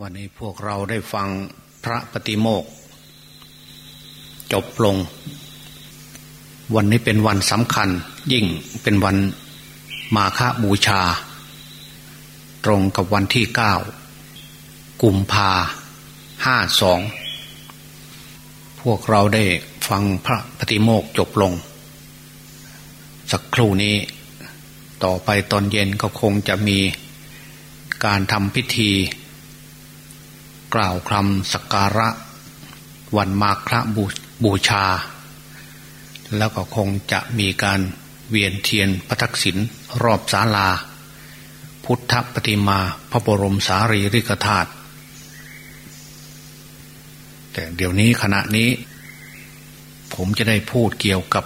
วันนี้พวกเราได้ฟังพระปฏิโมกจบลง วันนี้เป็นวันสำคัญ ยิ่งเป็นวันมาฆบูชา ตรงกับวันที่เก้ากุมภาห้าสองพวกเราได้ฟังพระปฏิโมกจบลง สักครู่นี้ ต่อไปตอนเย็นก็คงจะมีการทำพิธี กล่าวคำสักการะ วันมาฆบบูชา แล้วก็คงจะมีการเวียนเทียนพระทักษิณรอบศาลา พุทธปฏิมาพระบรมสารีริกธาตุแต่เดี๋ยวนี้ขณะนี้ ผมจะได้พูดเกี่ยวกับ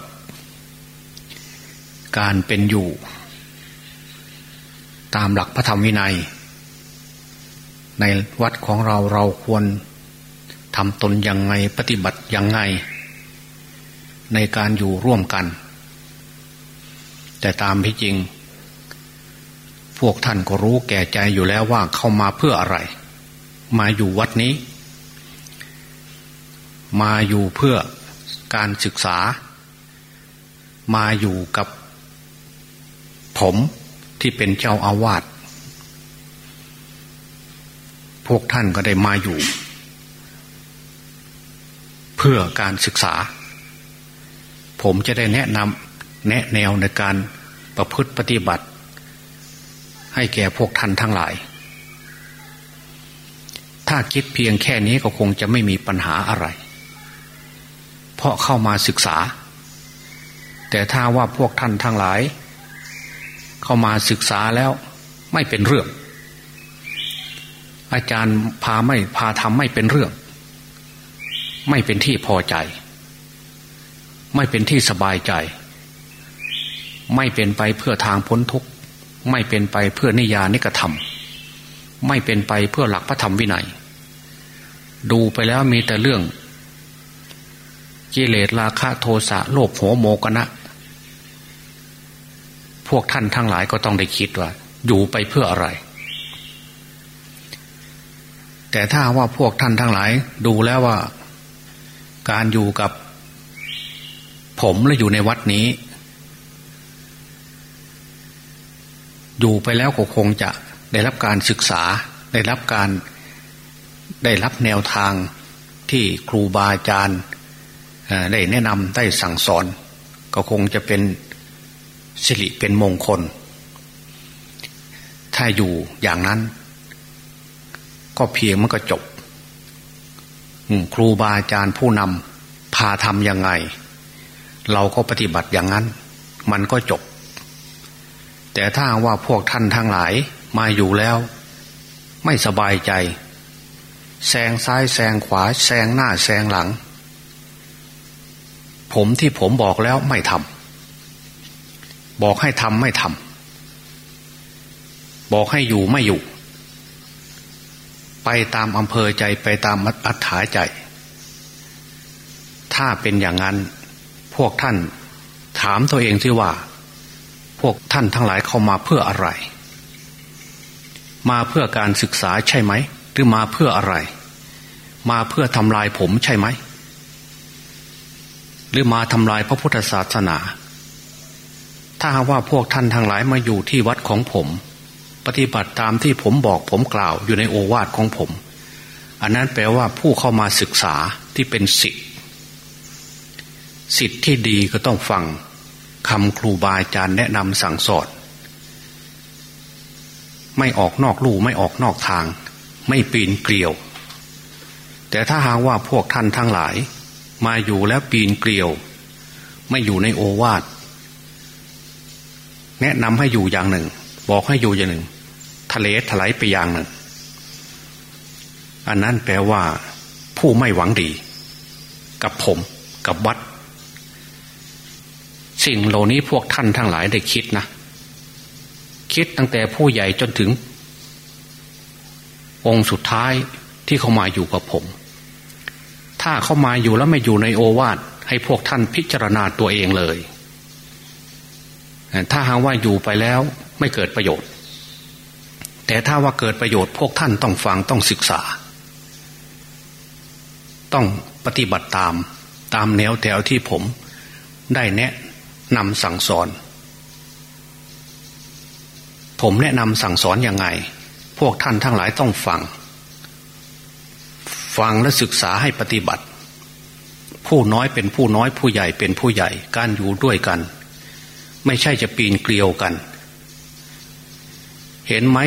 การเป็นอยู่ ตามหลักพระธรรมวินัย ในวัดของเราเราควรทำตนยังไงปฏิบัติยังไง ในการอยู่ร่วมกัน แต่ตามที่จริง พวกท่านก็รู้แก่ใจอยู่แล้วว่าเข้ามาเพื่ออะไร มาอยู่วัดนี้ มาอยู่เพื่อการศึกษา มาอยู่กับผมที่เป็นเจ้าอาวาส พวกท่านก็ได้มาอยู่ เพื่อการศึกษา ผมจะได้แนะนำแนะแนวในการประพฤติปฏิบัติ ให้แก่พวกท่านทั้งหลาย ถ้าคิดเพียงแค่นี้ก็คงจะไม่มีปัญหาอะไร เพราะเข้ามาศึกษา แต่ถ้าว่าพวกท่านทั้งหลาย เข้ามาศึกษาแล้วไม่เป็นเรื่อง อาจารย์พาไม่พาทำไม่เป็นเรื่อง ไม่เป็นที่พอใจ ไม่เป็นที่สบายใจ ไม่เป็นไปเพื่อทางพ้นทุกข์ไม่เป็นไปเพื่อนิยานิกระทำไม่เป็นไปเพื่อหลักพระธรรมวินัย ดูไปแล้วมีแต่เรื่องกิเลสราคะโทสะโลภโหโมกนะ พวกท่านทั้งหลายก็ต้องได้คิดว่า อยู่ไปเพื่ออะไร แต่ถ้าว่าพวกท่านทั้งหลาย ดูแล้วว่า การอยู่กับ ผมและอยู่ในวัดนี้ อยู่ไปแล้วก็คงจะได้รับการศึกษา ได้รับการได้รับแนวทางที่ครูบาอาจารย์ได้แนะนำได้สั่งสอน ก็คงจะเป็นสิริเป็นมงคล ถ้าอยู่อย่างนั้น ก็เพียงมันก็จบครูบาอาจารย์ผู้นำพาทำยังไง เราก็ปฏิบัติอย่างนั้น มันก็จบ แต่ถ้าว่าพวกท่านทั้งหลายมาอยู่แล้ว ไม่สบายใจแซงซ้ายแซงขวาแซงหน้าแซงหลัง ผมที่ผมบอกแล้วไม่ทำบอกให้ทำไม่ทำบอกให้อยู่ไม่อยู่ ไปตามอำเภอใจไปตามอัธยาใจ ถ้าเป็นอย่างนั้นพวกท่านถามตัวเองที่ว่า พวกท่านทั้งหลายเข้ามาเพื่ออะไร มาเพื่อการศึกษาใช่ไหม หรือมาเพื่ออะไร มาเพื่อทำลายผมใช่ไหม หรือมาทำลายพระพุทธศาสนา ถ้าว่าพวกท่านทั้งหลายมาอยู่ที่วัดของผม ปฏิบัติตามที่ผมบอกผมกล่าวอยู่ในโอวาทของผม อันนั้นแปลว่าผู้เข้ามาศึกษาที่เป็นสิทธิ์สิทธิ์ที่ดีก็ต้องฟังคำครูบาอาจารย์แนะนำสั่งสอนไม่ออกนอกลู่ไม่ออกนอกทาง ไม่ปีนเกลียว แต่ถ้าหากว่าพวกท่านทั้งหลาย มาอยู่แล้วปีนเกลียว ไม่อยู่ในโอวาทแนะนำให้อยู่อย่างหนึ่ง บอกให้อยู่อย่างหนึ่ง ทะเลถลายไปอย่างหนึ่ง อันนั้นแปลว่า ผู้ไม่หวังดี กับผมกับวัด สิ่งเหล่านี้พวกท่านทั้งหลายได้คิดนะ คิดตั้งแต่ผู้ใหญ่จนถึง องค์สุดท้ายที่เขามาอยู่กับผม ถ้าเขามาอยู่แล้วไม่อยู่ในโอวาทให้พวกท่านพิจารณาตัวเองเลย ถ้าหากว่าอยู่ไปแล้วไม่เกิดประโยชน์ แต่ถ้าว่าเกิดประโยชน์พวกท่านต้องฟังต้องศึกษา ต้องปฏิบัติตามตามแนวแถวที่ผมได้แนะนำสั่งสอน ผมแนะนำสั่งสอนยังไง พวกท่านทั้งหลายต้องฟัง ฟังและศึกษาให้ปฏิบัติ ผู้น้อยเป็นผู้น้อยผู้ใหญ่เป็นผู้ใหญ่ การอยู่ด้วยกัน ไม่ใช่จะปีนเกลียวกัน เห็นไหม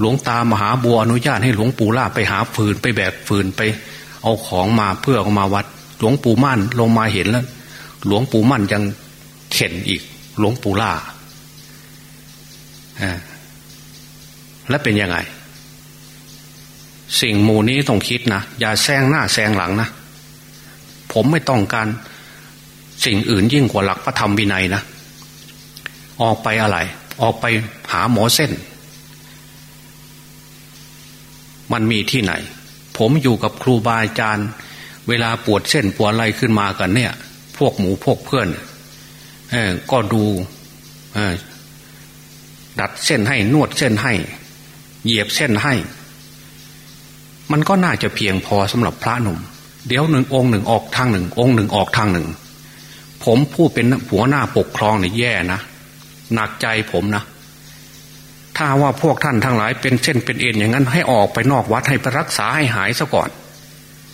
หลวงตามหาบัวอนุญาตให้หลวงปู่ล่าไปหาฟืนไปแบกฟืนไป เอาของมาเพื่อเอามาวัด หลวงปู่มั่นลงมาเห็นแล้ว หลวงปู่มั่นยังเข็นอีก หลวงปู่ล่าและเป็นยังไง สิ่งมูนี้ต้องคิดนะ อย่าแซงหน้าแซงหลังนะ ผมไม่ต้องการสิ่งอื่นยิ่งกว่าหลักพระธรรมวินัยนะ ออกไปอะไร ออกไปหาหมอเส้น มันมีที่ไหน ผมอยู่กับครูบาอาจารย์ เวลาปวดเส้นปวดอะไรขึ้นมากันเนี่ย พวกหมูพวกเพื่อนก็ดูดัดเส้นให้นวดเส้นให้ เหยียบเส้นให้ มันก็น่าจะเพียงพอสำหรับพระหนุ่ม เดี๋ยวหนึ่งองค์หนึ่งออกทางหนึ่ง องค์หนึ่งออกทางหนึ่ง ผมผู้เป็นหัวหน้าปกครองเนี่ยแย่นะหนักใจผมนะ ถ้าว่าพวกท่านทั้งหลายเป็นเส้นเป็นเอ็นอย่างนั้น ให้ออกไปนอกวัดให้ไปรักษาให้หายซะก่อน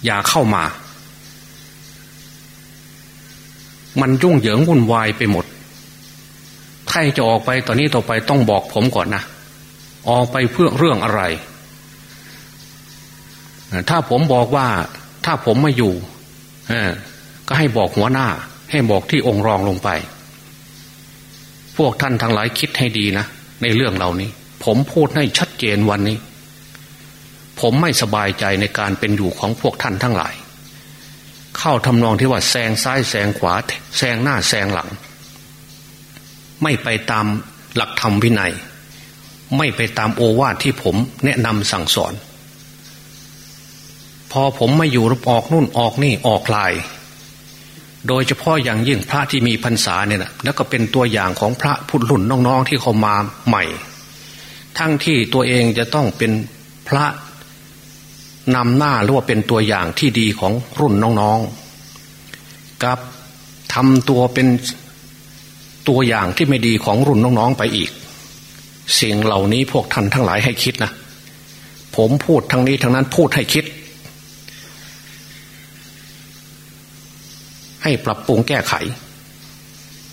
อย่าเข้ามา มันยุ่งเหยิงวุ่นวายไปหมดใครจะออกไปตอนนี้ต่อไปต้องบอกผมก่อนนะออกไปเพื่อเรื่องอะไร ถ้าผมบอกว่าถ้าผมไม่อยู่ก็ให้บอกหัวหน้า ให้บอกที่องค์รองลงไป พวกท่านทั้งหลายคิดให้ดีนะ ในเรื่องเหล่านี้ ผมพูดให้ชัดเจนวันนี้ ผมไม่สบายใจในการเป็นอยู่ของพวกท่านทั้งหลาย เข้าทำนองที่ว่าแซงซ้ายแซงขวาแซงหน้าแซงหลัง ไม่ไปตามหลักธรรมวินัย ไม่ไปตามโอวาทที่ผมแนะนำสั่งสอน พอผมไม่อยู่รบออกนู่นออกนี่ออกลาย โดยเฉพาะอย่างยิ่งพระที่มีพรรษาเนี่ยนะแล้วก็เป็นตัวอย่างของพระพุทธรุ่นน้องๆที่เขามาใหม่ ทั้งที่ตัวเองจะต้องเป็นพระนำหน้าหรือว่าเป็นตัวอย่างที่ดีของรุ่นน้องๆกับทำตัวเป็นตัวอย่างที่ไม่ดีของรุ่นน้องๆไปอีก สิ่งเหล่านี้พวกท่านทั้งหลายให้คิดนะ ผมพูดทั้งนี้ทั้งนั้นพูดให้คิด ให้ปรับปรุงแก้ไข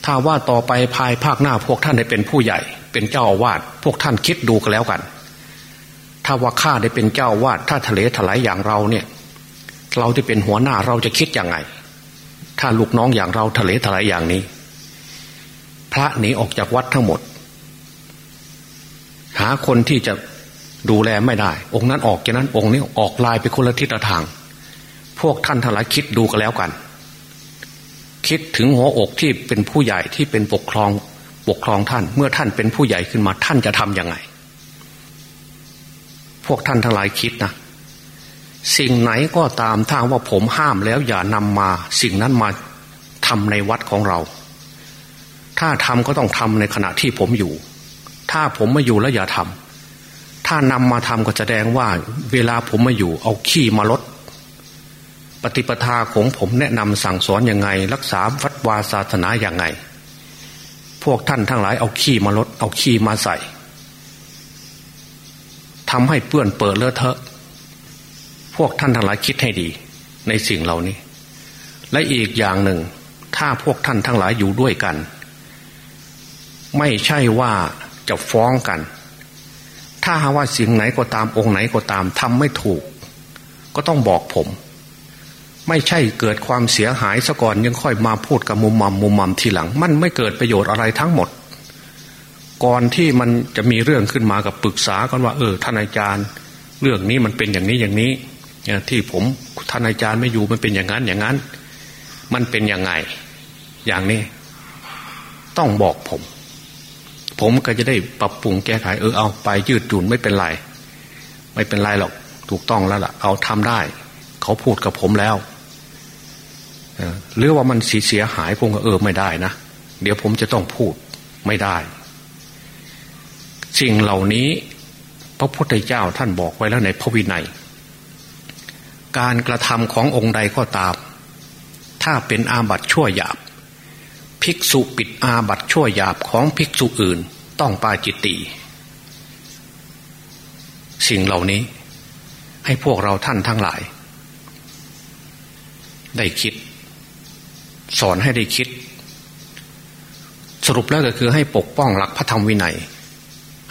ถ้าว่าต่อไปภายภาคหน้าพวกท่านได้เป็นผู้ใหญ่ เป็นเจ้าอาวาสพวกท่านคิดดูกันแล้วกัน ถ้าว่าข้าได้เป็นเจ้าอาวาสถ้าทะเลถลายอย่างเราเนี่ย เราจะเป็นหัวหน้าเราจะคิดยังไง ถ้าลูกน้องอย่างเราทะเลถลายอย่างนี้ พระหนีออกจากวัดทั้งหมด หาคนที่จะดูแลไม่ได้ องค์นั้นออกจากนั้นองค์นี้ออกลายไปคนละทิศทาง พวกท่านทั้งหลายคิดดูกันแล้วกัน คิดถึงหัวอกที่เป็นผู้ใหญ่ที่เป็นปกครองปกครองท่าน เมื่อท่านเป็นผู้ใหญ่ขึ้นมาท่านจะทำยังไง พวกท่านทั้งหลายคิดนะสิ่งไหนก็ตามถ้าว่าผมห้ามแล้วอย่านำมา สิ่งนั้นมาทำในวัดของเรา ถ้าทำก็ต้องทำในขณะที่ผมอยู่ ถ้าผมไม่อยู่แล้วอย่าทำถ้านำมาทำก็แสดงว่า เวลาผมม่อยู่ เอาขี้มาลด ฏิปทาของผมแนะนำสั่งสอนยังไง รักษาวัดวาศาสนาอย่างไง พวกท่านทั้งหลายเอาขี้มาลดเอาขี้มาใส่ทำให้เปื้อนเปิดเลอะเทอะ พวกท่านทั้งหลายคิดให้ดี ในสิ่งเหล่านี้ และอีกอย่างหนึ่ง ถ้าพวกท่านทั้งหลายอยู่ด้วยกัน ไม่ใช่ว่าจะฟ้องกัน ถ้าหาว่าสิ่งไหนก็ตามองค์ไหนก็ตามทำไม่ถูก ก็ต้องบอกผม ไม่ใช่เกิดความเสียหายซะก่อนยังค่อยมาพูดกับมุมมัมมุมมัมทีหลัง มันไม่เกิดประโยชน์อะไรทั้งหมด ก่อนที่มันจะมีเรื่องขึ้นมากับปรึกษากันว่า เออท่านอาจารย์ เรื่องนี้มันเป็นอย่างนี้อย่างนี้ที่ผมท่านอาจารย์ไม่อยู่มันเป็นอย่างนั้นอย่างนั้น มันเป็นยังไง อย่างนี้ ต้องบอกผม ผมก็จะได้ปรับปรุงแก้ไขเออเอาไปยืดหยุ่นไม่เป็นไรไม่เป็นไรหรอกถูกต้องแล้วล่ะ เอาทำได้ เขาพูดกับผมแล้ว หรือว่ามันสีเสียหายผมก็เออไม่ได้นะ เดี๋ยวผมจะต้องพูดไม่ได้ สิ่งเหล่านี้ พระพุทธเจ้าท่านบอกไว้แล้วในพระวินัย การกระทำขององค์ใดก็ตาม ถ้าเป็นอาบัติชั่วหยาบ ภิกษุปิดอาบัติชั่วหยาบของภิกษุอื่น ต้องปาจิตตีสิ่งเหล่านี้ ให้พวกเราท่านทั้งหลาย ได้คิด สอนให้ได้คิด สรุปแล้วก็คือให้ปกป้องหลักพระธรรมวินัย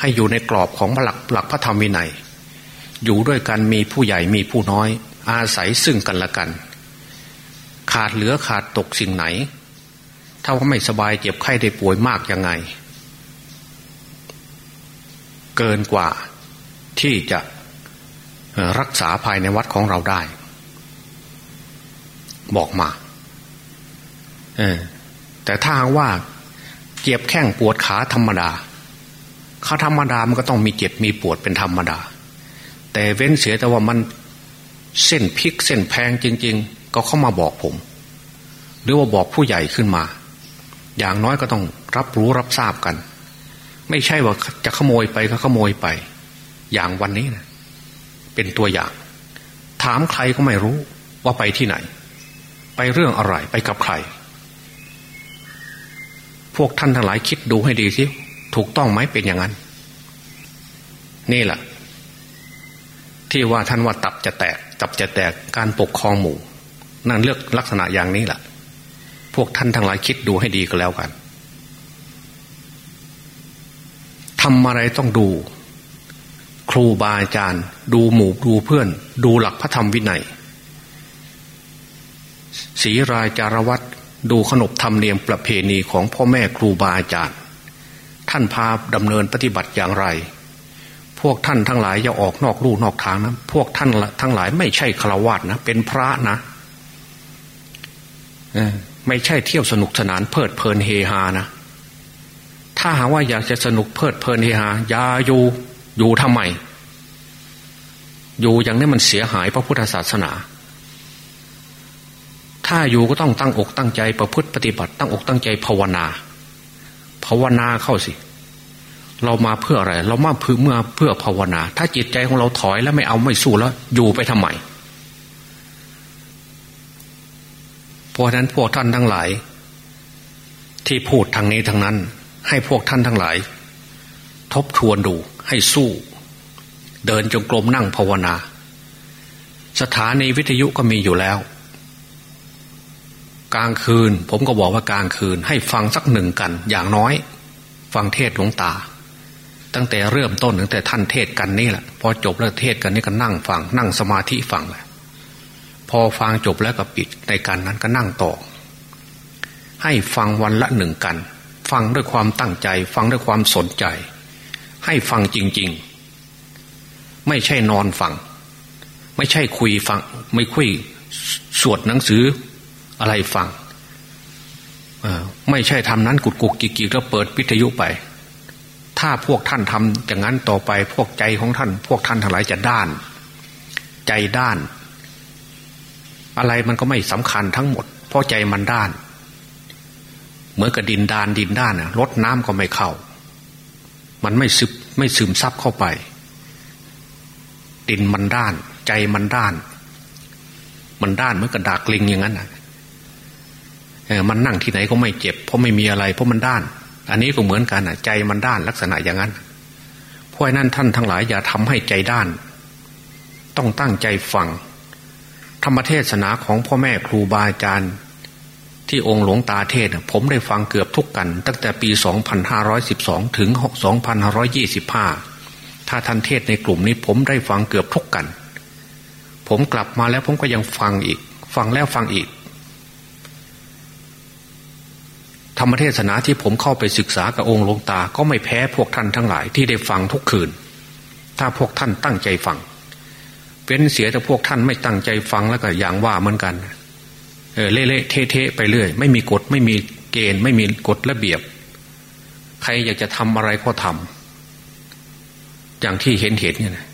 ให้อยู่ในกรอบของหลักหลักพระธรรมวินัย อยู่ด้วยกันมีผู้ใหญ่มีผู้น้อย อาศัยซึ่งกันและกัน ขาดเหลือขาดตกสิ่งไหน ถ้าว่าไม่สบายเจ็บไข้ได้ป่วยมากยังไง เกินกว่าที่จะรักษาภายในวัดของเราได้ บอกมา แต่ถ้าว่าเจ็บแข้งปวดขาธรรมดาขาธรรมดามันก็ต้องมีเจ็บมีปวดเป็นธรรมดา แต่เว้นเสียแต่ว่ามันเส้นพลิกเส้นแพงจริง ๆ ก็เข้ามาบอกผม หรือว่าบอกผู้ใหญ่ขึ้นมา อย่างน้อยก็ต้องรับรู้รับทราบกัน ไม่ใช่ว่าจะขโมยไปก็ขโมยไป อย่างวันนี้นะเป็นตัวอย่าง ถามใครก็ไม่รู้ว่าไปที่ไหน ไปเรื่องอะไรไปกับใคร พวกท่านทั้งหลายคิดดูให้ดีสิถูกต้องไหมเป็นอย่างนั้น นี่แหละที่ว่าท่านว่าตับจะแตก ตับจะแตกการปกครองหมู่ นั่นเลือกลักษณะอย่างนี้แหละพวกท่านทั้งหลายคิดดูให้ดีก็แล้วกันทำอะไรต้องดู ครูบาอาจารย์ ดูหมู่ดูเพื่อน ดูหลักพระธรรมวินัยศีรายจารวัตร ดูขนบธรรมเนียมประเพณีของพ่อแม่ครูบาอาจารย์ ท่านพาดำเนินปฏิบัติอย่างไร พวกท่านทั้งหลายอย่าออกนอกลู่นอกทางนะพวกท่านทั้งหลายไม่ใช่ฆราวาสนะ เป็นพระนะไม่ใช่เที่ยวสนุกสนานเพลิดเพลินเฮฮานะถ้าหาว่าอยากจะสนุกเพลิดเพลินเฮฮาอย่าอยู่อยู่ทำไม อยู่อย่างนี้มันเสียหายพระพุทธศาสนา ถ้าอยู่ก็ต้องตั้งอกตั้งใจประพฤติปฏิบัติ ตั้งอกตั้งใจภาวนา ภาวนาเข้าสิ เรามาเพื่ออะไร เรามาเพื่อเมื่อเพื่อภาวนา ถ้าจิตใจของเราถอยแล้วไม่เอาไม่สู้แล้ว อยู่ไปทำไมเพราะนั้นพวกท่านทั้งหลาย ที่พูดทางนี้ทางนั้น ให้พวกท่านทั้งหลาย ทบทวนดูให้สู้ เดินจงกรมนั่งภาวนา สถานีวิทยุก็มีอยู่แล้ว กลางคืน ผมก็บอกว่ากลางคืน ให้ฟังสักหนึ่งกัน อย่างน้อย ฟังเทศหลวงตา ตั้งแต่เริ่มต้นตั้งแต่ท่านเทศกันนี่แหละพอจบแล้วเทศกันนี่ก็นั่งฟัง นั่งสมาธิฟังเลยพอฟังจบแล้วก็ปิดในการนั้นก็นั่งต่อ ให้ฟังวันละหนึ่งกัน ฟังด้วยความตั้งใจ ฟังด้วยความสนใจ ให้ฟังจริง ๆ ไม่ใช่นอนฟัง ไม่ใช่คุยฟัง ไม่คุยสวดหนังสือ อะไรฟังไม่ใช่ทำนั้นกุดกุกกิกกิกแล้วเปิดวิทยุไป ถ้าพวกท่านทำอย่างนั้นต่อไปพวกใจของท่าน พวกท่านทั้งหลายจะด้าน ใจด้าน อะไรมันก็ไม่สำคัญทั้งหมด เพราะใจมันด้าน เหมือนกับดินดานดินด้านรดน้ำก็ไม่เข้า มันไม่ซึมไม่ซึมซับเข้าไป ดินมันด้าน ใจมันด้าน มันด้านเหมือนกับดากลิงอย่างนั้นนะ มันนั่งที่ไหนก็ไม่เจ็บ เพราะไม่มีอะไร เพราะมันด้าน อันนี้ก็เหมือนกันอะใจมันด้านลักษณะอย่างนั้นเพราะนั้นท่านทั้งหลายอย่าทำให้ใจด้าน ต้องตั้งใจฟังธรรมเทศนาของพ่อแม่ครูบาอาจารย์ที่องค์หลวงตาเทศผมได้ฟังเกือบทุกกัน ตั้งแต่ปี 2512 ถึง 2525 ถ้าท่านเทศในกลุ่มนี้ผมได้ฟังเกือบทุกกัน ผมกลับมาแล้วผมก็ยังฟังอีก ฟังแล้วฟังอีก ธรรมเทศนาที่ผมเข้าไปศึกษากับองค์หลวงตา ก็ไม่แพ้พวกท่านทั้งหลายที่ได้ฟังทุกคืน ถ้าพวกท่านตั้งใจฟังเว้นเสียแต่พวกท่านไม่ตั้งใจฟังแล้วก็อย่างว่าเหมือนกันเออเละเทะไปเรื่อย ไม่มีกฎไม่มีเกณฑ์ ไม่มีกฎระเบียบ ใครอยากจะทำอะไรก็ทำอย่างที่เห็นเห็นเนี่ยนะ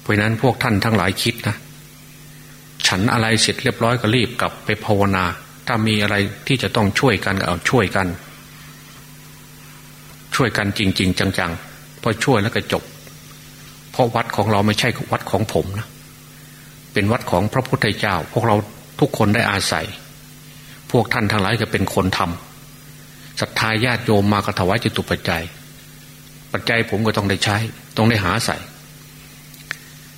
เพราะนั้นพวกท่านทั้งหลายคิดนะ ฉันอะไรเสร็จเรียบร้อยก็รีบกลับไปภาวนา ถ้ามีอะไรที่จะต้องช่วยกันก็เอาช่วยกัน ช่วยกันจริง ๆ จังๆพอช่วยแล้วก็จบ เพราะวัดของเราไม่ใช่วัดของผมนะเป็นวัดของพระพุทธเจ้า พวกเราทุกคนได้อาศัย พวกท่านทั้งหลายก็เป็นคนทำศรัทธาญาติโยมมากระถวายจิตุปัจจัย ปัจจัยผมก็ต้องได้ใช้ ต้องได้หาใส่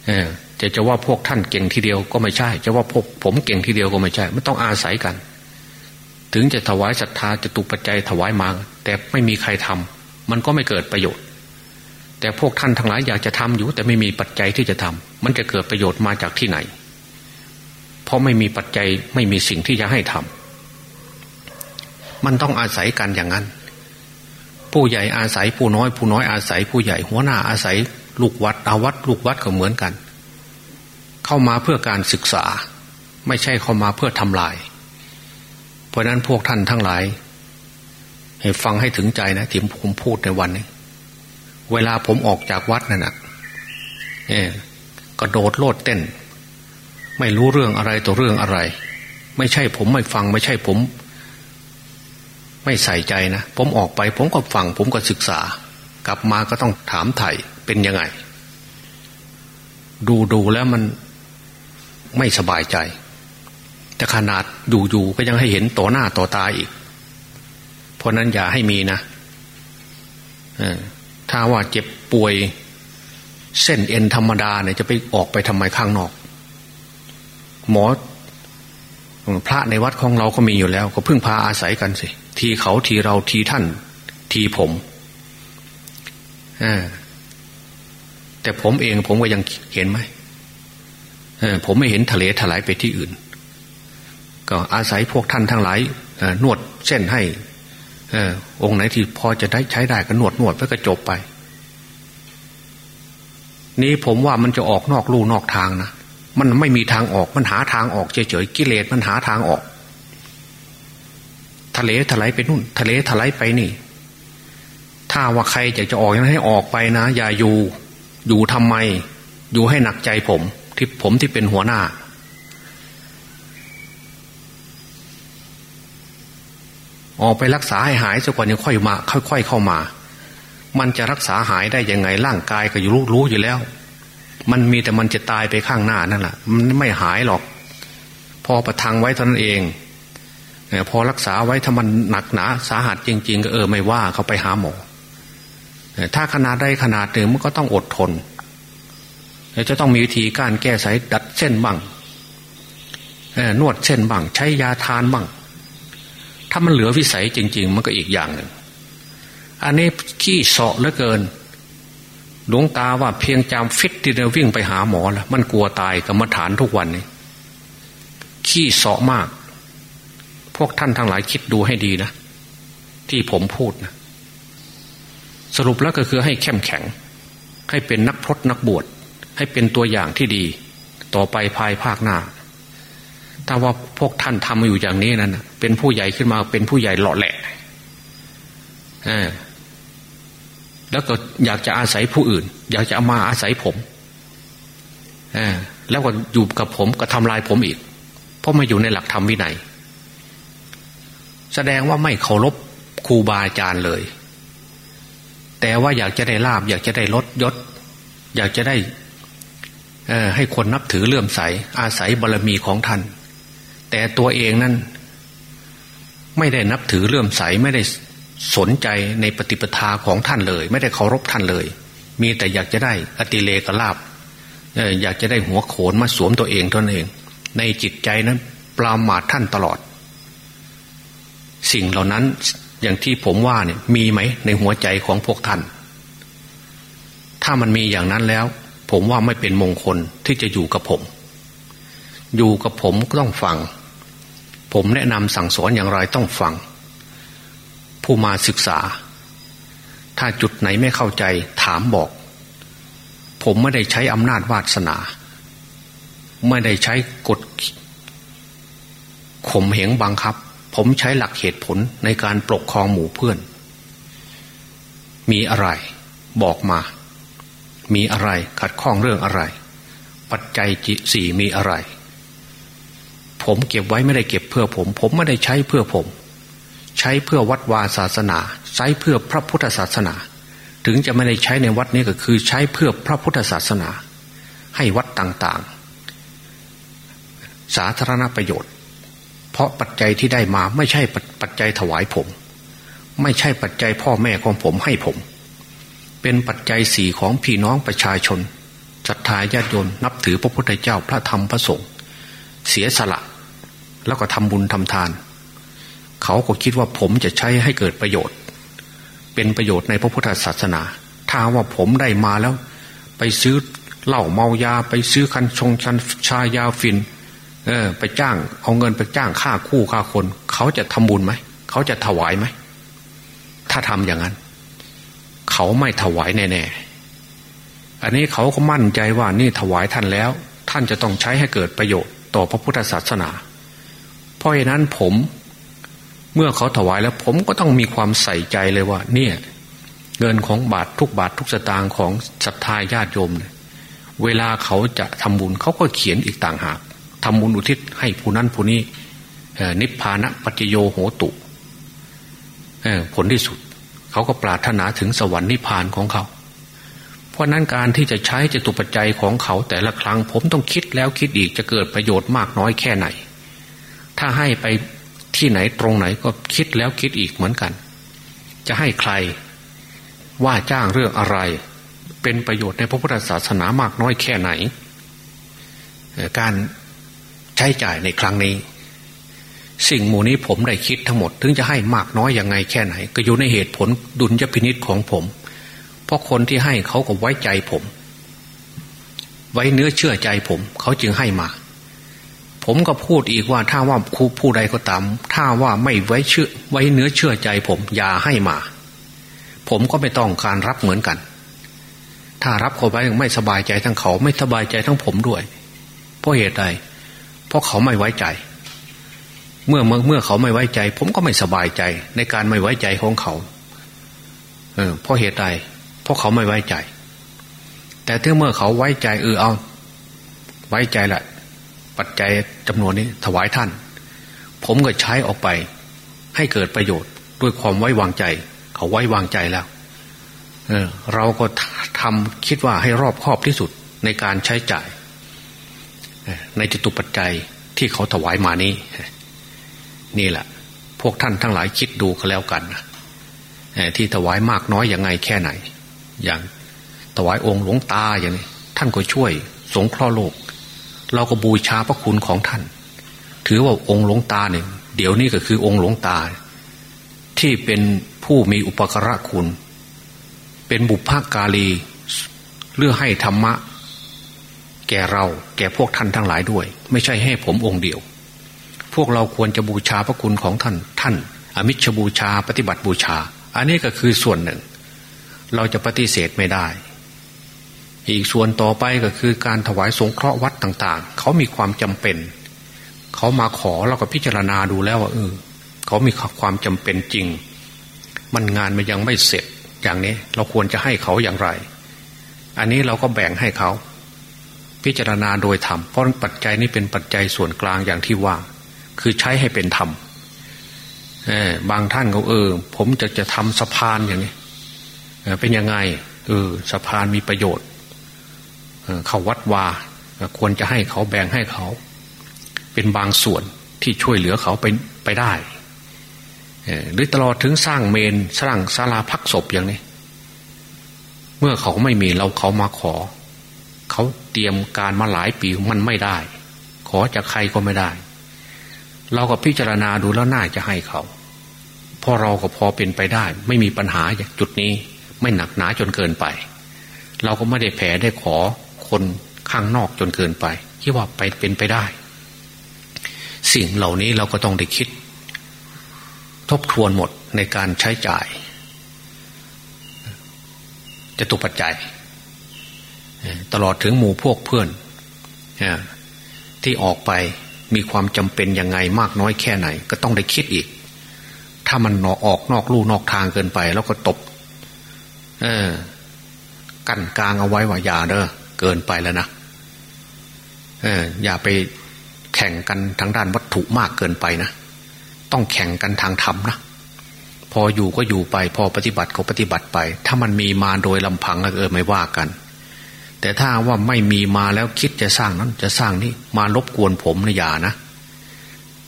เออจะจะว่าพวกท่านเก่งทีเดียวก็ไม่ใช่ จะว่าพวกผมเก่งทีเดียวก็ไม่ใช่ มันต้องอาศัยกัน ถึงจะถวายศรัทธาจะตุปัจจัยถวายมา แต่ไม่มีใครทำมันก็ไม่เกิดประโยชน์ แต่พวกท่านทั้งหลายอยากจะทำอยู่ แต่ไม่มีปัจจัยที่จะทำมันจะเกิดประโยชน์มาจากที่ไหน เพราะไม่มีปัจจัยไม่มีสิ่งที่จะให้ทำมันต้องอาศัยกันอย่างนั้น ผู้ใหญ่อาศัยผู้น้อย ผู้น้อยอาศัย ผู้ใหญ่หัวหน้าอาศัย ลูกวัดอาวัดลูกวัดก็เหมือนกัน เข้ามาเพื่อการศึกษา ไม่ใช่เข้ามาเพื่อทำลาย ราะนั้นพวกท่านทั้งหลาย ให้ฟังให้ถึงใจนะที่ผมพูดในวันนี้ เวลาผมออกจากวัดนั่นนะเออกระโดดโลดเต้น ไม่รู้เรื่องอะไรตัวเรื่องอะไร ไม่ใช่ผมไม่ฟังไม่ใช่ผม ไม่ใส่ใจนะผมออกไป ผมก็ฟัง ผมก็ศึกษา กลับมาก็ต้องถามไถ่เป็นยังไง ดูดูแล้วมันไม่สบายใจ แต่ขนาดอยู่ๆก็ยังให้เห็นต่อหน้าต่อตาอีก เพราะนั้นอย่าให้มีนะถ้าว่าเจ็บป่วย เส้นเอ็นธรรมดาเนี่ยจะไปออกไปทำไมข้างนอก หมอพระในวัดของเราก็มีอยู่แล้ว ก็พึ่งพาอาศัยกันสิ ทีเขาทีเราทีท่าน ทีผมแต่ผมเองผมก็ยังเห็นไหมผมไม่เห็นทะเลถลายไปที่อื่น ก็อาศัยพวกท่านทั้งหลายนวดเส้นให้องค์ไหนที่พอจะได้ใช้ได้ก็นวดนวดเพื่อกระจบไป นี้ผมว่ามันจะออกนอกลู่นอกทางนะมันไม่มีทางออกมันหาทางออกเฉยๆกิเลสมันหาทางออก ทะเลถลายไปนู่น ทะเลถลายไปนี่ ถ้าว่าใครอยากจะออกยังให้ออกไปนะ อย่าอยู่ อยู่ทำไม อยู่ให้หนักใจผม ที่ผมที่เป็นหัวหน้า ออกไปรักษาให้หายสักวันนี้ค่อยมา ค่อย ๆ เข้ามา มันจะรักษาหายได้ยังไงร่างกายก็อยู่รู้รู้อยู่แล้ว มันมีแต่มันจะตายไปข้างหน้านั่นแหละมันไม่หายหรอก พอประทังไว้เท่านั้นเองพอรักษาไว้ถ้ามันหนักหนาสาหัสจริง ๆ ก็เออไม่ว่าเขาไปหาหมอถ้าขนาดได้ขนาดหนึ่งมันก็ต้องอดทนจะต้องมีวิธีการแก้ไขดัดเส้นบ้างนวดเส้นบ้างใช้ยาทานบ้าง ถ้ามันเหลือวิสัยจริง ๆ มันก็อีกอย่างหนึ่ง อันนี้ขี้เสาะเหลือเกิน หลวงตาว่าเพียงจามฟิตที่เดินวิ่งไปหาหมอแล้วมันกลัวตายกรรมฐานทุกวันนี้ขี้เสาะมาก พวกท่านทั้งหลายคิดดูให้ดีนะ ที่ผมพูดนะสรุปแล้วก็คือให้เข้มแข็ง ให้เป็นนักพรตนักบวชให้เป็นตัวอย่างที่ดี ต่อไปภายภาคหน้า ถ้าว่าพวกท่านทำอยู่อย่างนี้นั้นเป็นผู้ใหญ่ขึ้นมาเป็นผู้ใหญ่หล่อแหละแล้วก็อยากจะอาศัยผู้อื่น อยากจะามาอาศัยผมแล้วก็อยู่กับผมก็ทำลายผมอีก เพราะมาอยู่ในหลักธรรมวินัย แสดงว่าไม่เคารพครูบาอาจารย์เลย แต่ว่าอยากจะได้ลาบ อยากจะได้ลดยศ อยากจะได้ให้คนนับถือเลื่อมใส อาศัยบารรมีของท่าน แต่ตัวเองนั้นไม่ได้นับถือเลื่อมใสไม่ได้สนใจในปฏิปทาของท่านเลย ไม่ได้เคารพท่านเลย มีแต่อยากจะได้อติเลกลาบอยากจะได้หัวโขนมาสวมตัวเองตนเอง ในจิตใจนั้นปรามาทท่านตลอด สิ่งเหล่านั้นอย่างที่ผมว่าเนี่ยมีไหมในหัวใจของพวกท่าน ถ้ามันมีอย่างนั้นแล้ว ผมว่าไม่เป็นมงคลที่จะอยู่กับผม อยู่กับผมก็ต้องฟัง ผมแนะนำสั่งสอนอย่างไรต้องฟัง ผู้มาศึกษา ถ้าจุดไหนไม่เข้าใจถามบอก ผมไม่ได้ใช้อำนาจวาสนา ไม่ได้ใช้กฎข่มเหงบังคับ ผมใช้หลักเหตุผลในการปกครองหมู่เพื่อน มีอะไรบอกมา มีอะไรขัดข้องเรื่องอะไร ปัจจัยจิสี่มีอะไร ผมเก็บไว้ไม่ได้เก็บเพื่อผม ผมไม่ได้ใช้เพื่อผม ใช้เพื่อวัดวาศาสนา ใช้เพื่อพระพุทธศาสนา ถึงจะไม่ได้ใช้ในวัดนี้ก็คือใช้เพื่อพระพุทธศาสนา ให้วัดต่างๆ สาธารณประโยชน์ เพราะปัจจัยที่ได้มาไม่ใช่ปัจจัยถวายผม ไม่ใช่ปัจจัยพ่อแม่ของผมให้ผม เป็นปัจจัยสี่ของพี่น้องประชาชนศรัทธาญาติโยมนับถือพระพุทธเจ้าพระธรรมพระสงฆ์เสียสละ แล้วก็ทำบุญทำทาน เขาก็คิดว่าผมจะใช้ให้เกิดประโยชน์ เป็นประโยชน์ในพระพุทธศาสนา ถ้าว่าผมได้มาแล้ว ไปซื้อเหล้าเมายา ไปซื้อคันชงชันชายาฟินเออไปจ้าง เอาเงินไปจ้างค่าคู่ค่าคน เขาจะทำบุญไหม เขาจะถวายไหม ถ้าทำอย่างนั้น เขาไม่ถวายแน่ๆ อันนี้เขาก็มั่นใจว่านี่ถวายท่านแล้ว ท่านจะต้องใช้ให้เกิดประโยชน์ต่อพระพุทธศาสนา เพราะฉะนั้นผมเมื่อเขาถวายแล้ว ผมก็ต้องมีความใส่ใจเลยว่า เนี่ย เงินของบาททุกบาททุกสตางค์ของศรัทธาญาติโยมเนี่ยเวลาเขาจะทำบุญเขาก็เขียนอีกต่างหากทำบุญอุทิศให้ผู้นั้นผู้นี้นิพพานะปัจโยโหตุผลที่สุด เขาก็ปรารถนาถึงสวรรค์นิพพานของเขา เพราะนั้นการที่จะใช้จตุปัจจัยของเขาแต่ละครั้งผมต้องคิดแล้วคิดอีกจะเกิดประโยชน์มากน้อยแค่ไหน ถ้าให้ไปที่ไหนตรงไหนก็คิดแล้วคิดอีกเหมือนกัน จะให้ใครว่าจ้างเรื่องอะไร เป็นประโยชน์ในพระพุทธศาสนามากน้อยแค่ไหน การใช้จ่ายในครั้งนี้ สิ่งหมู่นี้ผมได้คิดทั้งหมด ถึงจะให้มากน้อยยังไงแค่ไหน ก็อยู่ในเหตุผลดุลยพินิษของผม เพราะคนที่ให้เขาก็ไว้ใจผม ไว้เนื้อเชื่อใจผม เขาจึงให้มา ผมก็พูดอีกว่าถ้าว่าครูผู้ใดก็ตาม ถ้าว่าไม่ไว้เชื่อไว้เนื้อเชื่อใจ ผมอย่าให้มา ผมก็ไม่ต้องการรับเหมือนกัน ถ้ารับเขาไว้ไม่สบายใจทั้งเขาไม่สบายใจทั้งผมด้วย เพราะเหตุใด เพราะเขาไม่ไว้ใจ เมื่อเมื่อเขาไม่ไว้ใจ ผมก็ไม่สบายใจ ในการไม่ไว้ใจของเขา เออเพราะเหตุใด เพราะเขาไม่ไว้ใจ แต่ถ้าเมื่อเขาไว้ใจเออเอา ไว้ใจแหละ ปัจจัยจำนวนนี้ถวายท่าน ผมก็ใช้ออกไป ให้เกิดประโยชน์ด้วยความไว้วางใจ เขาไว้วางใจแล้วเออเราก็ทำคิดว่าให้รอบครอบที่สุดในการใช้จ่าย ในจตุปัจจัยที่เขาถวายมานี้ นี่แหละ พวกท่านทั้งหลายคิดดูก็แล้วกันที่ถวายมากน้อยอย่างไงแค่ไหน อย่างถวายองค์หลวงตาอย่างนี้ท่านก็ช่วย สงเคราะห์โลก เราก็บูชาพระคุณของท่าน ถือว่าองค์หลวงตาเนี่ยเดี๋ยวนี้ก็คือองค์หลวงตา ที่เป็นผู้มีอุปการะคุณ เป็นบุพการีเรื่องให้ธรรมะ แก่เราแก่พวกท่านทั้งหลายด้วย ไม่ใช่ให้ผมองค์เดียว พวกเราควรจะบูชาพระคุณของท่าน ท่าน อมิชบูชา ปฏิบัติบูชา อันนี้ก็คือส่วนหนึ่ง เราจะปฏิเสธไม่ได้ อีกส่วนต่อไปก็คือการถวายสงเคราะห์วัดต่างๆ เขามีความจำเป็น เขามาขอเราก็พิจารณาดูแล้วว่าเออเขามีความจำเป็นจริง มันงานมันยังไม่เสร็จอย่างนี้เราควรจะให้เขาอย่างไร อันนี้เราก็แบ่งให้เขา พิจารณาโดยธรรมเพราะปัจจัยนี้เป็นปัจจัยส่วนกลางอย่างที่ว่า คือใช้ให้เป็นธรรมบางท่านเขาเออ ผมจะจะทำสะพานอย่างนี้เป็นยังไงเออสะพานมีประโยชน์ เขาวัดวาควรจะให้เขาแบ่งให้เขา เป็นบางส่วนที่ช่วยเหลือเขาไปไปได้หรือตลอดถึงสร้างเมนสร้างศาลาพักศพอย่างนี้ เมื่อเขาไม่มีเราเขามาขอ เขาเตรียมการมาหลายปีมันไม่ได้ ขอจากใครก็ไม่ได้ เราก็พิจารณาดูแล้วน่าจะให้เขาพอเราก็พอเป็นไปได้ ไม่มีปัญหาจากจุดนี้ ไม่หนักหนาจนเกินไป เราก็ไม่ได้แผลได้ขอ คนข้างนอกจนเกินไปคิดว่าไปเป็นไปได้ สิ่งเหล่านี้เราก็ต้องได้คิด ทบทวนหมดในการใช้จ่าย จะตุปัจจัย ตลอดถึงหมู่พวกเพื่อน ที่ออกไปมีความจำเป็นยังไงมากน้อยแค่ไหน ก็ต้องได้คิดอีก ถ้ามันนอออกนอกลู่นอกทางเกินไป แล้วก็ตบ เออ กั้นกลางเอาไว้ว่าอย่าเด้อ เกินไปแล้วนะเอออย่าไปแข่งกันทางด้านวัตถุมากเกินไปนะต้องแข่งกันทางธรรมนะพออยู่ก็อยู่ไป พอปฏิบัติก็ปฏิบัติไป ถ้ามันมีมาโดยลำพังก็เออไม่ว่ากัน แต่ถ้าว่าไม่มีมาแล้วคิดจะสร้างนั้น จะสร้างนี้มารบกวนผมนะอย่านะ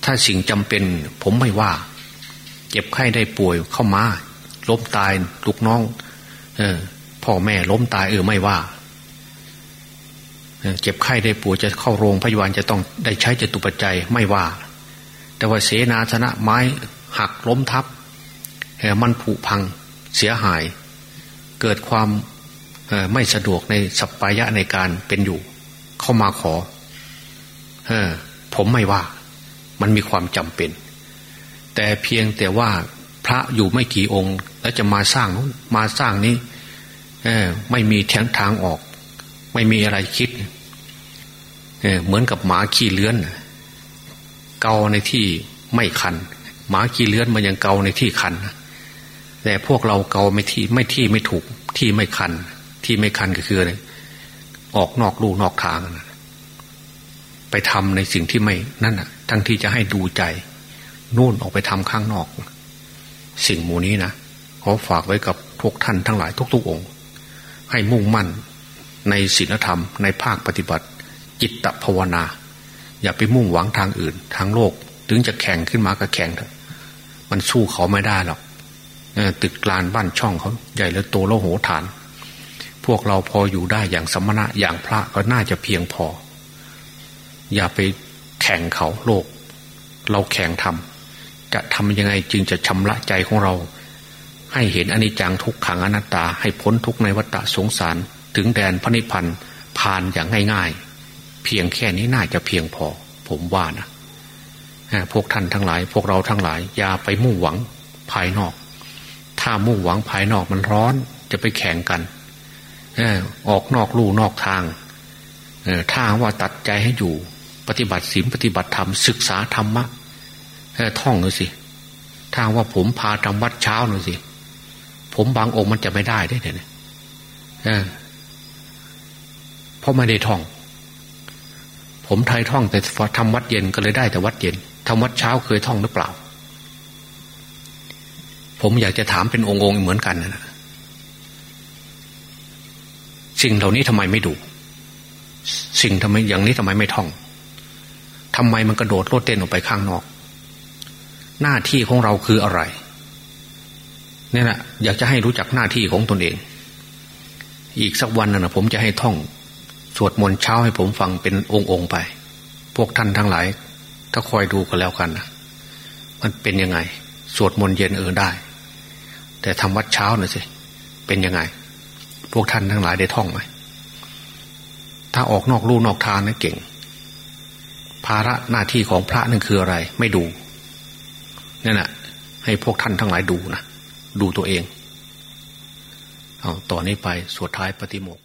ถ้าสิ่งจำเป็นผมไม่ว่า เจ็บไข้ได้ป่วยเข้ามาล้มตายลูกน้อง เออพ่อแม่ล้มตายเออไม่ว่า เจ็บไข้ได้ป่วยจะเข้าโรงพยาบาลจะต้องได้ใช้จตุปัจจัยไม่ว่า แต่ว่าเสนาชนะไม้หักล้มทับมันผุพังเสียหาย เกิดความไม่สะดวกในสัพพายะในการเป็นอยู่ เข้ามาขออผมไม่ว่า มันมีความจำเป็น แต่เพียงแต่ว่าพระอยู่ไม่กี่องค์ แล้วจะมาสร้างมาสร้างนี้ไม่มีแทงทางออก ไม่มีอะไรคิดเออเหมือนกับหมาขี้เลื้อน เกาในที่ไม่คัน หมาขี้เลื้อนมันยังเกาในที่คัน แต่พวกเราเกาไม่ที่ไม่ที่ไม่ถูกที่ไม่คัน ที่ไม่คันก็คืออะไรออกนอกลู่นอกทาง ไปทำในสิ่งที่ไม่นั่นอะ ทั้งที่จะให้ดูใจ นู่นออกไปทำข้างนอก สิ่งหมู่นี้นะขอฝากไว้กับพวกท่านทั้งหลายทุกๆองค์ ให้มุ่งมั่น ในศีลธรรมในภาคปฏิบัติ จิตภาวนา อย่าไปมุ่งหวังทางอื่น ทางโลก ถึงจะแข่งขึ้นมาก็แข่งเถอะมันสู้เขาไม่ได้หรอกตึกกลานบ้านช่องเขาใหญ่แล้วโตแล้วโหฐาน พวกเราพออยู่ได้อย่างสมณะอย่างพระก็น่าจะเพียงพอ อย่าไปแข่งเขาโลก เราแข่งทำจะทำยังไงจึงจะชำระใจของเรา ให้เห็นอนิจจังทุกขังอนัตตาให้พ้นทุกในวัฏสงสาร ถึงแดนพระนิพพันธ์ผ่านอย่างง่าย ๆ เพียงแค่นี้น่าจะเพียงพอ ผมว่านะพวกท่านทั้งหลาย พวกเราทั้งหลาย อย่าไปมุ่งหวังภายนอก ถ้ามุ่งหวังภายนอกมันร้อนจะไปแข่งกันออกนอกลู่นอกทางถ้าว่าตัดใจให้อยู่ ปฏิบัติศีลปฏิบัติธรรมศึกษาธรรมะท่องเลยสิถ้าว่าผมพาทำวัดเช้าหน่อยสิ ผมบางองค์มันจะไม่ได้ได้เนี่ย เพราะไม่ได้ท่อง ผมไทยท่องแต่ทำวัดเย็นก็เลยได้แต่วัดเย็นทำวัดเช้าเคยท่องหรือเปล่า ผมอยากจะถามเป็นองค์ๆเหมือนกันนะสิ่งเหล่านี้ทำไมไม่ดู สิ่งทำไมอย่างนี้ทำไมไม่ท่องทำไมมันกระโดดโลดเต้นออกไปข้างนอก หน้าที่ของเราคืออะไรนี่แหละอยากจะให้รู้จักหน้าที่ของตนเอง อีกสักวันนะนะผมจะให้ท่อง วดมนต์เช้าให้ผมฟังเป็นองค์ๆไป พวกท่านทั้งหลาย ถ้าคอยดูกันแล้วกันนะมันเป็นยังไง สวดมนต์เย็นเออได้ แต่ทำวัดเช้าหน่อยสิเป็นยังไง พวกท่านทั้งหลายได้ท่องไหมถ้าออกนอกลู่นอกทางนั่เก่ง ภาระหน้าที่ของพระนั่นคืออะไร ไม่ดูนั่นแหะให้พวกท่านทั้งหลายดูนะดูตัวเองเอาต่อนนี้ไปสวดท้ายปฏิโมก